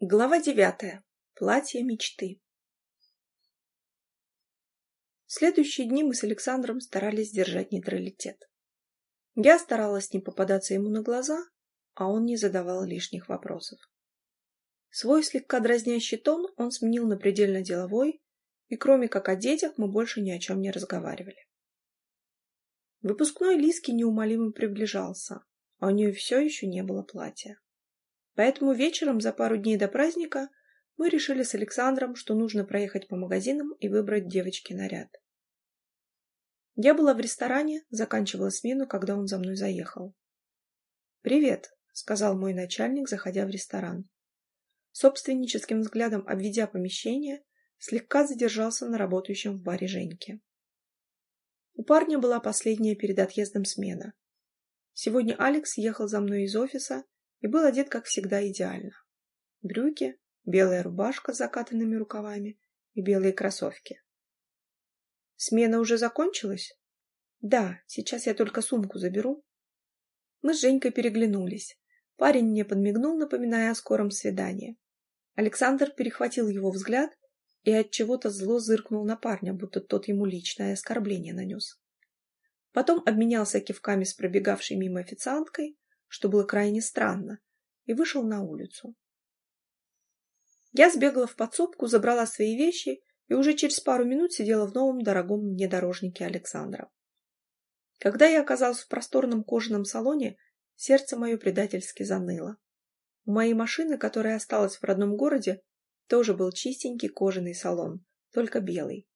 Глава девятая. Платье мечты. В следующие дни мы с Александром старались держать нейтралитет. Я старалась не попадаться ему на глаза, а он не задавал лишних вопросов. Свой слегка дразнящий тон он сменил на предельно деловой, и кроме как о детях мы больше ни о чем не разговаривали. Выпускной Лиски неумолимо приближался, а у нее все еще не было платья. Поэтому вечером за пару дней до праздника мы решили с Александром, что нужно проехать по магазинам и выбрать девочке наряд. Я была в ресторане, заканчивала смену, когда он за мной заехал. «Привет», — сказал мой начальник, заходя в ресторан. Собственническим взглядом обведя помещение, слегка задержался на работающем в баре Женьке. У парня была последняя перед отъездом смена. Сегодня Алекс ехал за мной из офиса и был одет, как всегда, идеально. Брюки, белая рубашка с закатанными рукавами и белые кроссовки. «Смена уже закончилась?» «Да, сейчас я только сумку заберу». Мы с Женькой переглянулись. Парень мне подмигнул, напоминая о скором свидании. Александр перехватил его взгляд и от чего-то зло зыркнул на парня, будто тот ему личное оскорбление нанес. Потом обменялся кивками с пробегавшей мимо официанткой, что было крайне странно, и вышел на улицу. Я сбегала в подсобку, забрала свои вещи и уже через пару минут сидела в новом дорогом внедорожнике Александра. Когда я оказалась в просторном кожаном салоне, сердце мое предательски заныло. У моей машины, которая осталась в родном городе, тоже был чистенький кожаный салон, только белый.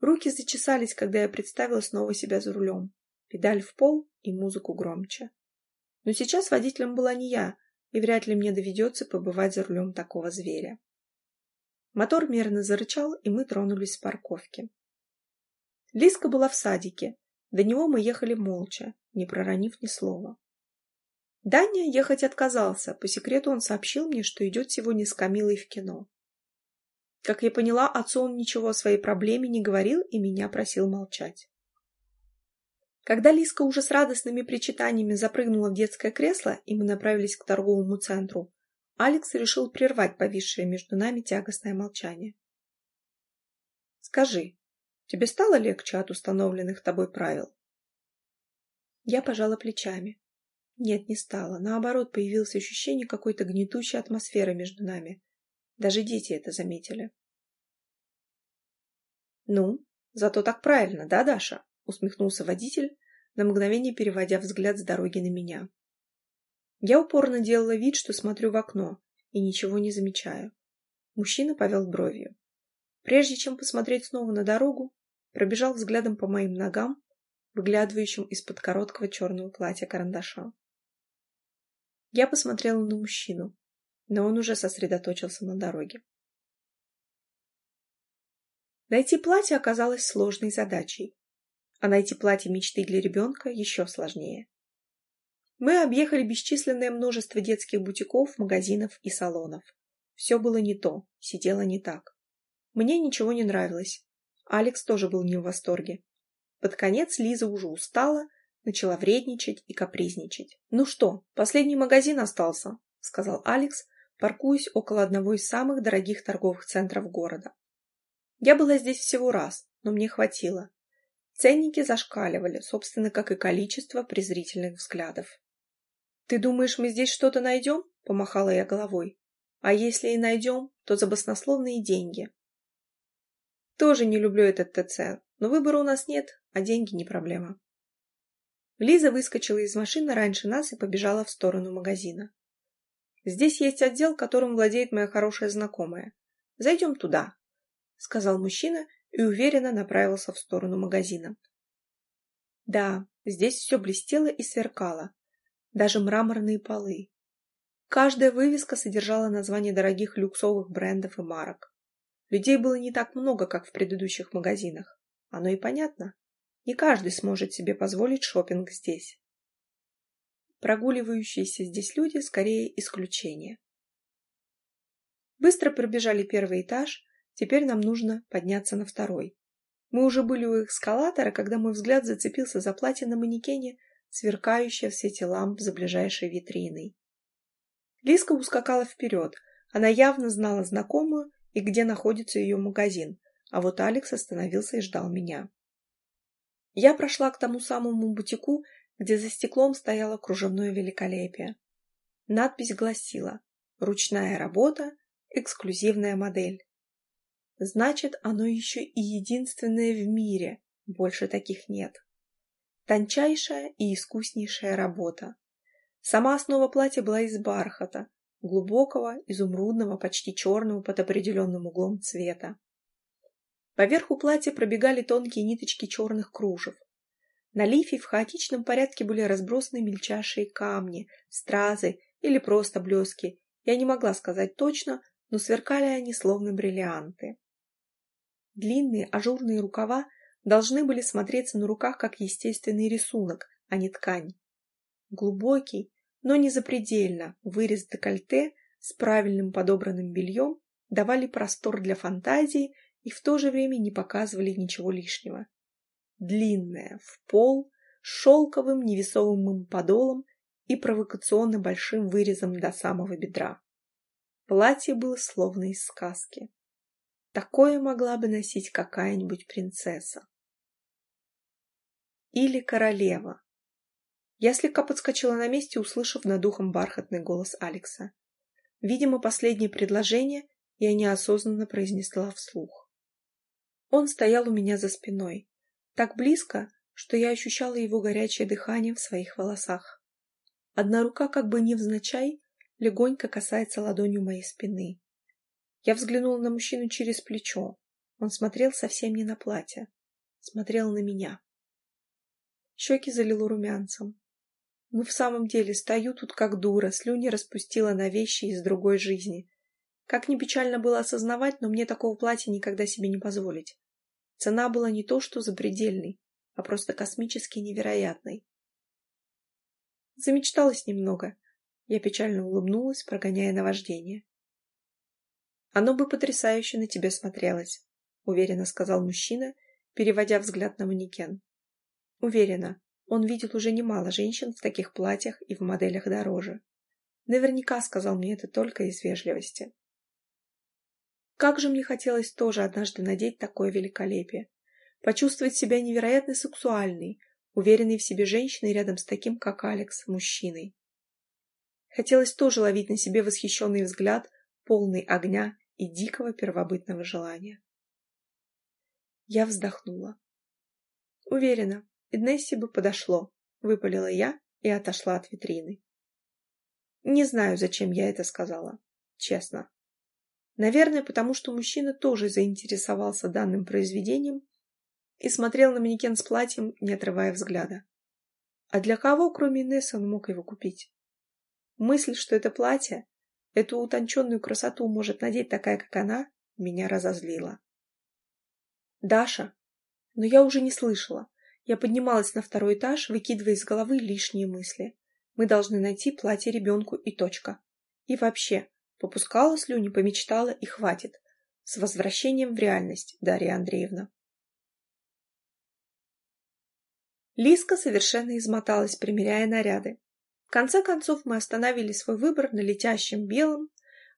Руки зачесались, когда я представила снова себя за рулем. Педаль в пол и музыку громче. Но сейчас водителем была не я, и вряд ли мне доведется побывать за рулем такого зверя. Мотор мерно зарычал, и мы тронулись с парковки. Лиска была в садике. До него мы ехали молча, не проронив ни слова. Даня ехать отказался. По секрету он сообщил мне, что идет сегодня с Камилой в кино. Как я поняла, отцу он ничего о своей проблеме не говорил и меня просил молчать. Когда Лиска уже с радостными причитаниями запрыгнула в детское кресло, и мы направились к торговому центру, Алекс решил прервать повисшее между нами тягостное молчание. «Скажи, тебе стало легче от установленных тобой правил?» Я пожала плечами. Нет, не стало. Наоборот, появилось ощущение какой-то гнетущей атмосферы между нами. Даже дети это заметили. «Ну, зато так правильно, да, Даша?» Усмехнулся водитель, на мгновение переводя взгляд с дороги на меня. Я упорно делала вид, что смотрю в окно и ничего не замечаю. Мужчина повел бровью. Прежде чем посмотреть снова на дорогу, пробежал взглядом по моим ногам, выглядывающим из-под короткого черного платья карандаша. Я посмотрела на мужчину, но он уже сосредоточился на дороге. Найти платье оказалось сложной задачей а найти платье мечты для ребенка еще сложнее. Мы объехали бесчисленное множество детских бутиков, магазинов и салонов. Все было не то, сидело не так. Мне ничего не нравилось. Алекс тоже был не в восторге. Под конец Лиза уже устала, начала вредничать и капризничать. «Ну что, последний магазин остался», — сказал Алекс, паркуясь около одного из самых дорогих торговых центров города. Я была здесь всего раз, но мне хватило. Ценники зашкаливали, собственно, как и количество презрительных взглядов. «Ты думаешь, мы здесь что-то найдем?» — помахала я головой. «А если и найдем, то за баснословные деньги». «Тоже не люблю этот ТЦ, но выбора у нас нет, а деньги не проблема». Лиза выскочила из машины раньше нас и побежала в сторону магазина. «Здесь есть отдел, которым владеет моя хорошая знакомая. Зайдем туда», — сказал мужчина и уверенно направился в сторону магазина. Да, здесь все блестело и сверкало, даже мраморные полы. Каждая вывеска содержала название дорогих люксовых брендов и марок. Людей было не так много, как в предыдущих магазинах. Оно и понятно. Не каждый сможет себе позволить шопинг здесь. Прогуливающиеся здесь люди скорее исключение. Быстро пробежали первый этаж, Теперь нам нужно подняться на второй. Мы уже были у эскалатора, когда мой взгляд зацепился за платье на манекене, сверкающее в свете ламп за ближайшей витриной. Лиска ускакала вперед, Она явно знала знакомую и где находится ее магазин, а вот Алекс остановился и ждал меня. Я прошла к тому самому бутику, где за стеклом стояло кружевное великолепие. Надпись гласила «Ручная работа, эксклюзивная модель». Значит, оно еще и единственное в мире, больше таких нет. Тончайшая и искуснейшая работа. Сама основа платья была из бархата, глубокого, изумрудного, почти черного под определенным углом цвета. Поверху платья пробегали тонкие ниточки черных кружев. На лифе в хаотичном порядке были разбросаны мельчайшие камни, стразы или просто блески. Я не могла сказать точно, но сверкали они словно бриллианты. Длинные ажурные рукава должны были смотреться на руках как естественный рисунок, а не ткань. Глубокий, но не запредельно, вырез декольте с правильным подобранным бельем давали простор для фантазии и в то же время не показывали ничего лишнего. Длинная, в пол, с шелковым невесомым подолом и провокационно большим вырезом до самого бедра. Платье было словно из сказки. Такое могла бы носить какая-нибудь принцесса. Или королева. Я слегка подскочила на месте, услышав над ухом бархатный голос Алекса. Видимо, последнее предложение я неосознанно произнесла вслух. Он стоял у меня за спиной, так близко, что я ощущала его горячее дыхание в своих волосах. Одна рука как бы невзначай легонько касается ладонью моей спины. Я взглянула на мужчину через плечо. Он смотрел совсем не на платье. Смотрел на меня. Щеки залило румянцем. Ну, в самом деле, стою тут как дура, слюни распустила на вещи из другой жизни. Как ни печально было осознавать, но мне такого платья никогда себе не позволить. Цена была не то что запредельной, а просто космически невероятной. Замечталась немного. Я печально улыбнулась, прогоняя наваждение. «Оно бы потрясающе на тебе смотрелось», — уверенно сказал мужчина, переводя взгляд на манекен. «Уверена, он видел уже немало женщин в таких платьях и в моделях дороже. Наверняка сказал мне это только из вежливости. Как же мне хотелось тоже однажды надеть такое великолепие. Почувствовать себя невероятно сексуальной, уверенной в себе женщиной рядом с таким, как Алекс, мужчиной. Хотелось тоже ловить на себе восхищенный взгляд, полный огня и дикого первобытного желания. Я вздохнула. Уверена, Эднессе бы подошло, выпалила я и отошла от витрины. Не знаю, зачем я это сказала, честно. Наверное, потому что мужчина тоже заинтересовался данным произведением и смотрел на манекен с платьем, не отрывая взгляда. А для кого, кроме Инессы, он мог его купить? Мысль, что это платье, эту утонченную красоту может надеть такая, как она, меня разозлила. Даша. Но я уже не слышала. Я поднималась на второй этаж, выкидывая из головы лишние мысли. Мы должны найти платье ребенку и точка. И вообще, попускала слюни, помечтала и хватит. С возвращением в реальность, Дарья Андреевна. Лиска совершенно измоталась, примеряя наряды. Конце концов мы остановили свой выбор на летящем белом.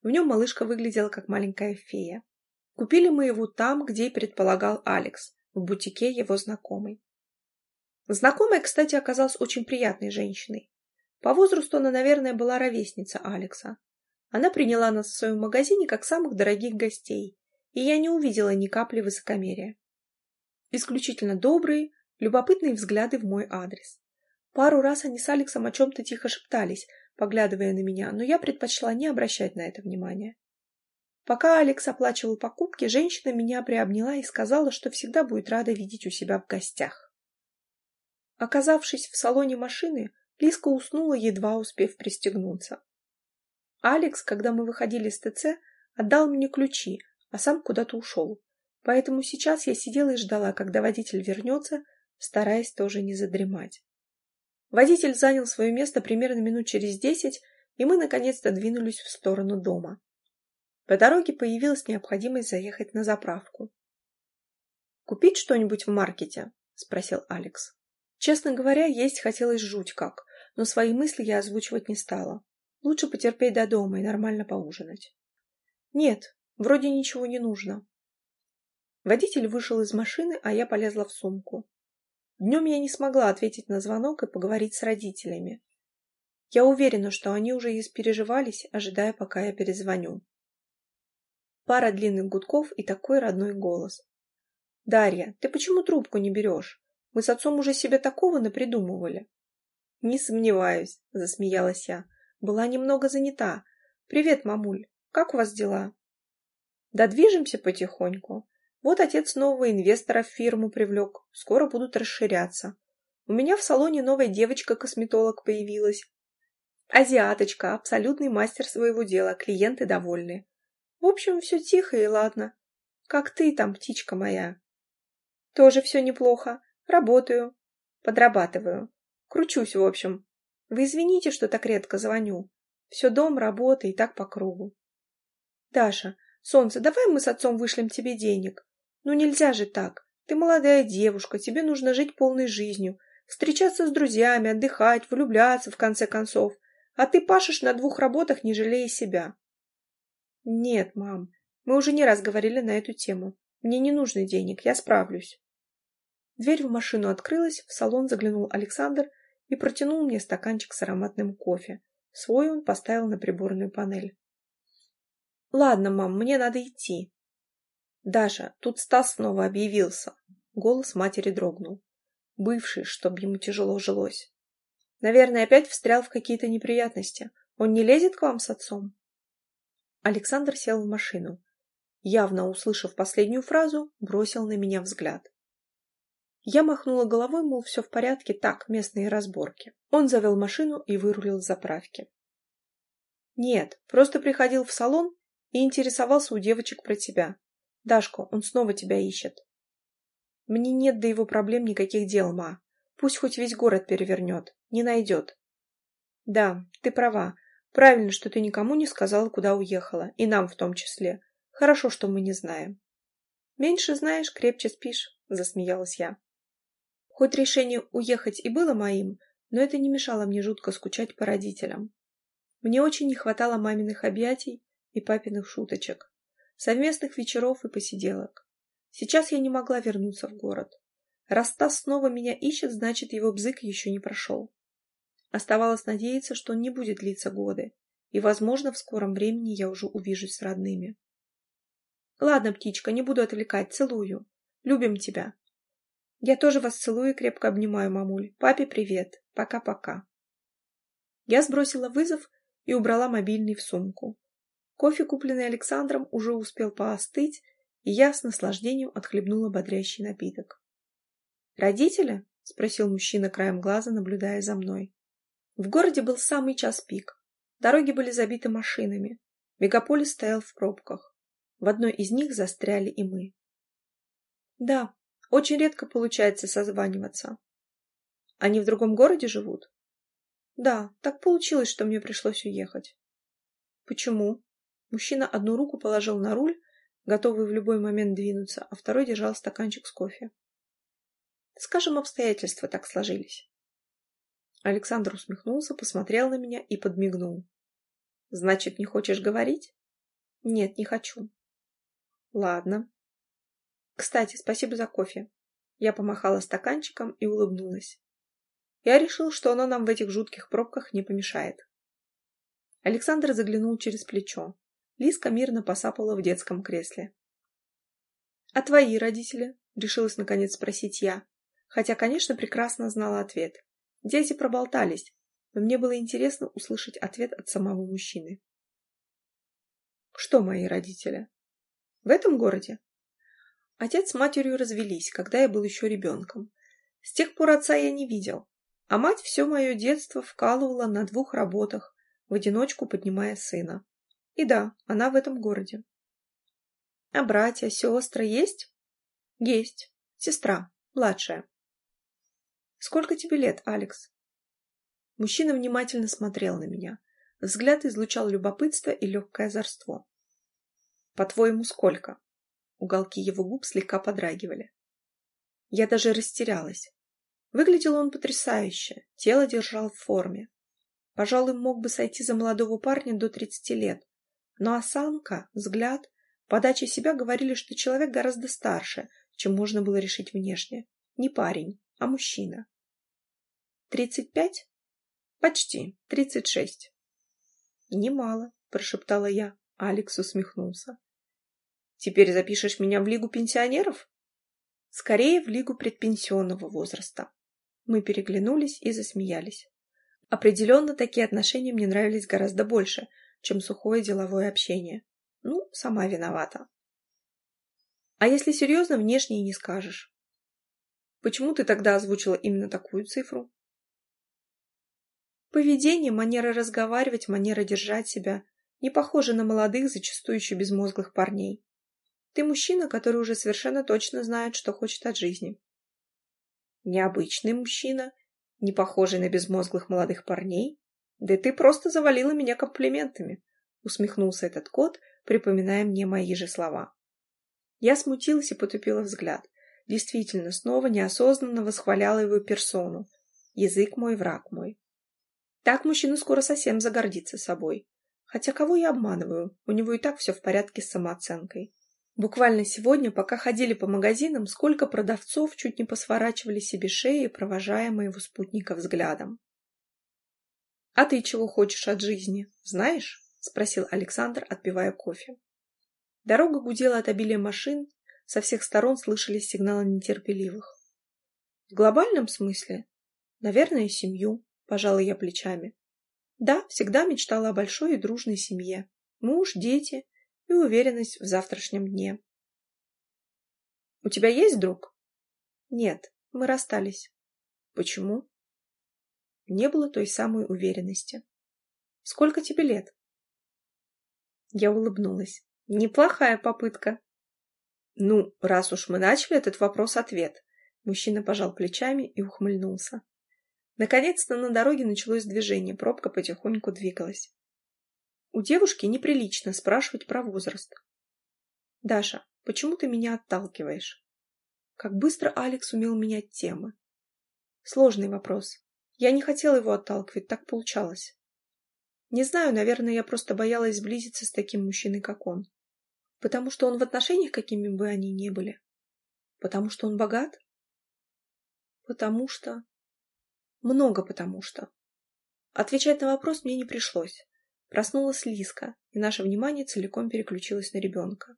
В нем малышка выглядела как маленькая фея. Купили мы его там, где и предполагал Алекс, в бутике его знакомой. Знакомая, кстати, оказалась очень приятной женщиной. По возрасту она, наверное, была ровесница Алекса. Она приняла нас в своем магазине как самых дорогих гостей, и я не увидела ни капли высокомерия. Исключительно добрые, любопытные взгляды в мой адрес. Пару раз они с Алексом о чем-то тихо шептались, поглядывая на меня, но я предпочла не обращать на это внимания. Пока Алекс оплачивал покупки, женщина меня приобняла и сказала, что всегда будет рада видеть у себя в гостях. Оказавшись в салоне машины, Лиска уснула, едва успев пристегнуться. Алекс, когда мы выходили с ТЦ, отдал мне ключи, а сам куда-то ушел. Поэтому сейчас я сидела и ждала, когда водитель вернется, стараясь тоже не задремать. Водитель занял свое место примерно минут через десять, и мы наконец-то двинулись в сторону дома. По дороге появилась необходимость заехать на заправку. «Купить что-нибудь в маркете?» — спросил Алекс. Честно говоря, есть хотелось жуть как, но свои мысли я озвучивать не стала. Лучше потерпеть до дома и нормально поужинать. Нет, вроде ничего не нужно. Водитель вышел из машины, а я полезла в сумку. Днем я не смогла ответить на звонок и поговорить с родителями. Я уверена, что они уже испереживались, ожидая, пока я перезвоню. Пара длинных гудков и такой родной голос. «Дарья, ты почему трубку не берешь? Мы с отцом уже себе такого напридумывали». «Не сомневаюсь», — засмеялась я. «Была немного занята. Привет, мамуль. Как у вас дела?» «Да движемся потихоньку. Вот отец нового инвестора в фирму привлек. Скоро будут расширяться. У меня в салоне новая девочка-косметолог появилась. Азиаточка, абсолютный мастер своего дела, клиенты довольны. В общем, все тихо и ладно. Как ты там, птичка моя? Тоже все неплохо. Работаю. Подрабатываю. Кручусь, в общем. Вы извините, что так редко звоню. Все дом, работа и так по кругу. Даша, солнце, давай мы с отцом вышлем тебе денег. Ну нельзя же так. Ты молодая девушка, тебе нужно жить полной жизнью, встречаться с друзьями, отдыхать, влюбляться, в конце концов. А ты пашешь на двух работах, не жалея себя. Нет, мам, мы уже не раз говорили на эту тему. Мне не нужно денег, я справлюсь. Дверь в машину открылась, в салон заглянул Александр и протянул мне стаканчик с ароматным кофе. Свой он поставил на приборную панель. «Ладно, мам, мне надо идти». «Даша, тут Стас снова объявился». Голос матери дрогнул. Бывший, чтоб ему тяжело жилось. Наверное, опять встрял в какие-то неприятности. Он не лезет к вам с отцом? Александр сел в машину. Явно услышав последнюю фразу, бросил на меня взгляд. Я махнула головой, мол, все в порядке, так, местные разборки. Он завел машину и вырулил с заправки. Нет, просто приходил в салон и интересовался у девочек про тебя. Дашко, он снова тебя ищет. Мне нет до его проблем никаких дел, ма. Пусть хоть весь город перевернет. Не найдет. Да, ты права. Правильно, что ты никому не сказала, куда уехала. И нам в том числе. Хорошо, что мы не знаем. Меньше знаешь, крепче спишь, засмеялась я. Хоть решение уехать и было моим, но это не мешало мне жутко скучать по родителям. Мне очень не хватало маминых объятий и папиных шуточек, совместных вечеров и посиделок. Сейчас я не могла вернуться в город. Раз Стас снова меня ищет, значит, его бзык еще не прошел. Оставалось надеяться, что он не будет длиться годы, и, возможно, в скором времени я уже увижусь с родными. Ладно, птичка, не буду отвлекать, целую. Любим тебя. Я тоже вас целую и крепко обнимаю, мамуль. Папе привет. Пока-пока. Я сбросила вызов и убрала мобильный в сумку. Кофе, купленный Александром, уже успел поостыть, и я с наслаждением отхлебнула бодрящий напиток. «Родители?» — спросил мужчина краем глаза, наблюдая за мной. В городе был самый час пик. Дороги были забиты машинами. Мегаполис стоял в пробках. В одной из них застряли и мы. «Да, очень редко получается созваниваться. Они в другом городе живут?» «Да, так получилось, что мне пришлось уехать». «Почему?» Мужчина одну руку положил на руль, готовый в любой момент двинуться, а второй держал стаканчик с кофе. Скажем, обстоятельства так сложились. Александр усмехнулся, посмотрел на меня и подмигнул. Значит, не хочешь говорить? Нет, не хочу. Ладно. Кстати, спасибо за кофе. Я помахала стаканчиком и улыбнулась. Я решил, что оно нам в этих жутких пробках не помешает. Александр заглянул через плечо. Лиска мирно посапала в детском кресле. — А твои родители? — решилась наконец спросить я, хотя, конечно, прекрасно знала ответ. Дети проболтались, но мне было интересно услышать ответ от самого мужчины. — Что мои родители? — В этом городе? Отец с матерью развелись, когда я был еще ребенком. С тех пор отца я не видел, а мать все мое детство вкалывала на двух работах, в одиночку поднимая сына. И да, она в этом городе. А братья, сестры есть? Есть. Сестра, младшая. Сколько тебе лет, Алекс? Мужчина внимательно смотрел на меня. Взгляд излучал любопытство и легкое озорство. По-твоему, сколько? Уголки его губ слегка подрагивали. Я даже растерялась. Выглядел он потрясающе, тело держал в форме. Пожалуй, мог бы сойти за молодого парня до тридцати лет, Но осанка, взгляд, подача себя говорили, что человек гораздо старше, чем можно было решить внешне. Не парень, а мужчина. «Тридцать пять?» «Почти. Тридцать шесть». «Немало», — прошептала я. Алекс усмехнулся. «Теперь запишешь меня в Лигу пенсионеров?» «Скорее в Лигу предпенсионного возраста». Мы переглянулись и засмеялись. Определенно, такие отношения мне нравились гораздо больше, чем сухое деловое общение. Ну, сама виновата. А если серьезно, внешне и не скажешь. Почему ты тогда озвучила именно такую цифру? Поведение, манера разговаривать, манера держать себя не похожи на молодых, зачастую еще безмозглых парней. Ты мужчина, который уже совершенно точно знает, что хочет от жизни. Необычный мужчина, не похожий на безмозглых молодых парней. Да ты просто завалила меня комплиментами, усмехнулся этот кот, припоминая мне мои же слова. Я смутилась и потупила взгляд. Действительно, снова неосознанно восхваляла его персону. Язык мой, враг мой. Так мужчина скоро совсем загордится собой. Хотя кого я обманываю? У него и так все в порядке с самооценкой. Буквально сегодня, пока ходили по магазинам, сколько продавцов чуть не посворачивали себе шеи, провожая моего спутника взглядом. «А ты чего хочешь от жизни, знаешь?» — спросил Александр, отпивая кофе. Дорога гудела от обилия машин, со всех сторон слышались сигналы нетерпеливых. «В глобальном смысле? Наверное, семью», — пожала я плечами. «Да, всегда мечтала о большой и дружной семье. Муж, дети, и уверенность в завтрашнем дне. «У тебя есть друг?» «Нет, мы расстались». «Почему?» Не было той самой уверенности. «Сколько тебе лет?» Я улыбнулась. «Неплохая попытка». «Ну, раз уж мы начали этот вопрос-ответ», мужчина пожал плечами и ухмыльнулся. Наконец-то на дороге началось движение, пробка потихоньку двигалась. У девушки неприлично спрашивать про возраст. «Даша, почему ты меня отталкиваешь?» Как быстро Алекс умел менять темы. Сложный вопрос. Я не хотела его отталкивать, так получалось. Не знаю, наверное, я просто боялась сблизиться с таким мужчиной, как он. Потому что он в отношениях, какими бы они ни были. Потому что он богат? Потому что... Много потому что. Отвечать на вопрос мне не пришлось. Проснулась Лиска, и наше внимание целиком переключилось на ребенка.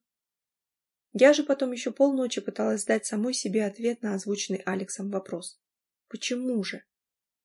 Я же потом еще полночи пыталась дать самой себе ответ на озвученный Алексом вопрос. Почему же?